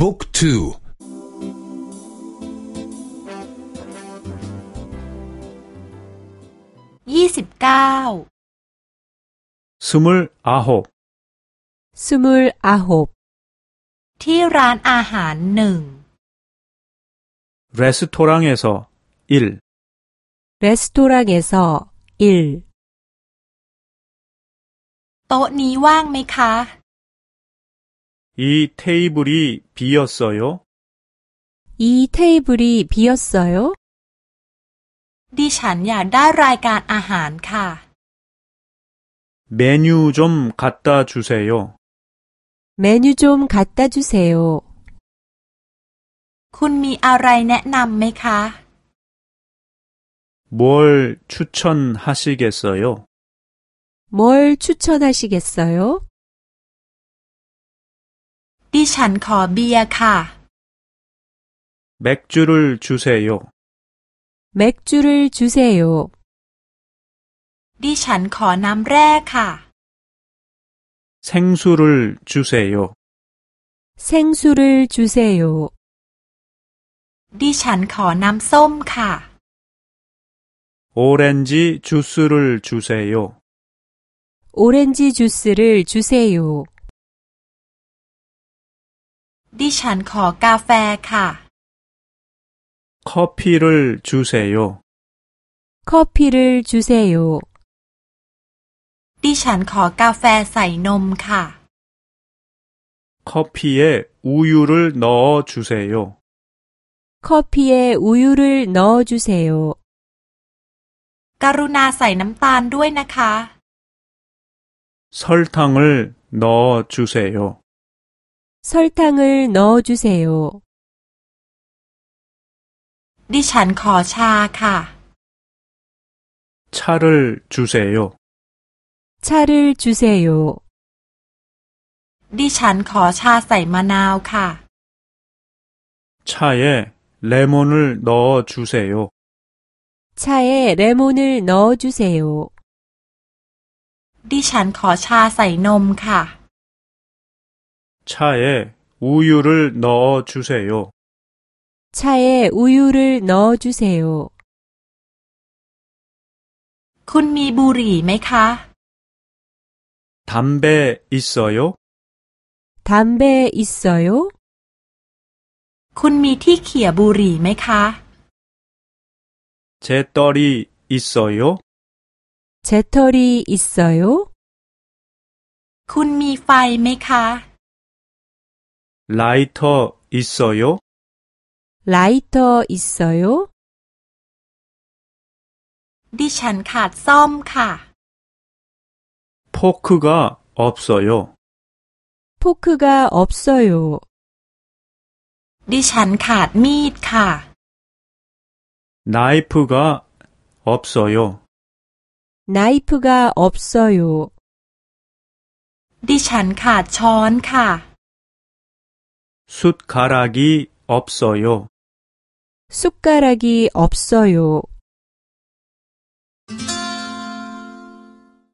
บุ๊กทูยี่สิบเก้า스물아홉 스물아홉ที่ร้านอาหารหนึ่ง 레스토랑에서1. 레스토랑에서1. โต๊ะนี้ว่างไหมคะ 이 테이블이 비었어요? 이 테이블이 비었어요? ดิฉันอยากได้รายการอาหารค่ะ 메뉴 좀 갖다 주세요. 메뉴 좀 갖다 주세요. คุณมีอะไรแนะนำไหมคะ 뭘 추천하시겠어요? 뭘 추천하시겠어요? ดิฉันขอเบียร์ค่ะ 맥주를 주세요. 맥주를 주세요. ดิฉันขอน้ำแร่ค่ะ 생수를 주세요. 생수를 주세요. ดิฉันขอน้ำส้มค่ะ 오렌지 주스를 주세요. 오렌지 주스를 주세요. ดิฉันขอกาแฟค่ะ 커피를 주세요. 커피를 주세요. ดิฉันขอกาแฟใส่นมค่ะ 커피에 우유를 넣어 주세요. 커피에 우유를 넣어 주세요. กรุณาใส่น้ำตาลด้วยนะคะ 설탕을 넣어 주세요. 설탕을 넣어 주세요. ดิฉันขอชาค่ะ 차를 주세요. 차를 주세요. ดิฉันขอชาใส่มะนาวค่ะ 차에 레몬을 넣어 주세요. 차에 레몬을 넣어 주세요. ดิฉันขอชาใส่นมค่ะ 차에 우유를 넣어 주세요. 차에 우유를 넣어 주세요. คุณมีบุหรี่ไหมคะ 담배 있어요? 담배 있어요? คุณมีที่เขี่ยบุหรี่ไหมคะ 재떨이 있어요? 재떨이 있어요? คุณมีไฟไหมคะ 라이터 있어요? 라이터 있어요? ดิฉันขาดซ่อมค่ะ 포크가 없어요. 포크가 없어요. ดิฉันขาดมีดค่ะ 나이프가 없어요. 나이프가 없어요. ดิฉันขาดช้อนค่ะ 숟가락이 없어요. 숟가락이 없어요.